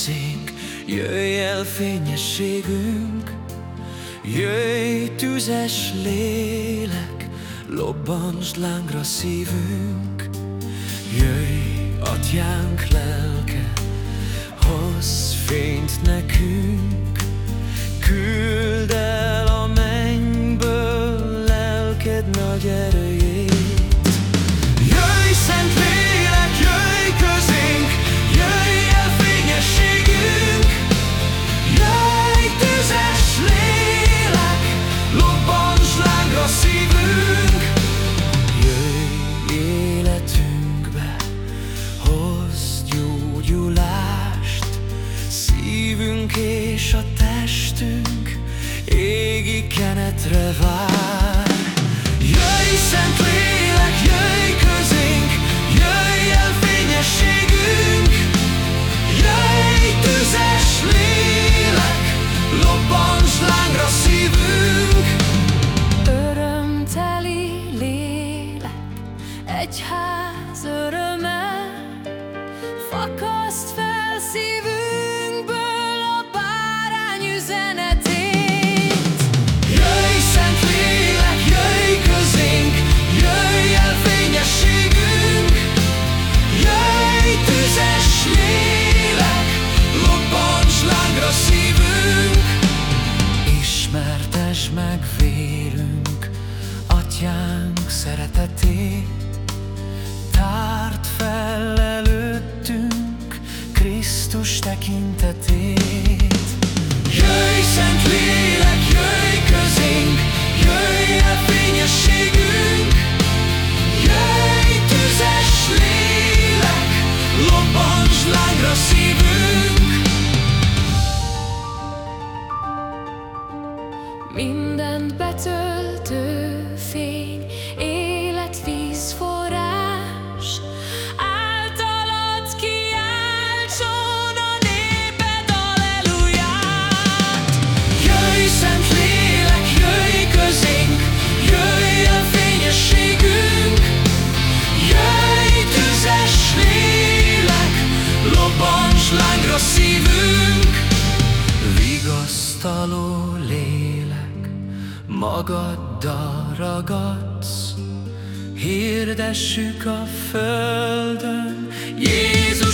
közénk, jöjj el fényességünk, Jöjj tüzes lélek, lobbansd lángra szívünk, Jöjj atyánk lelke, hozz fényt nekünk, treva. Szeretetét Tárt fel előttünk Krisztus tekintetét. Jöjj, Szent Lélek, vigasztaló lélek, magaddal ragadsz, hirdessük a földön Jézus.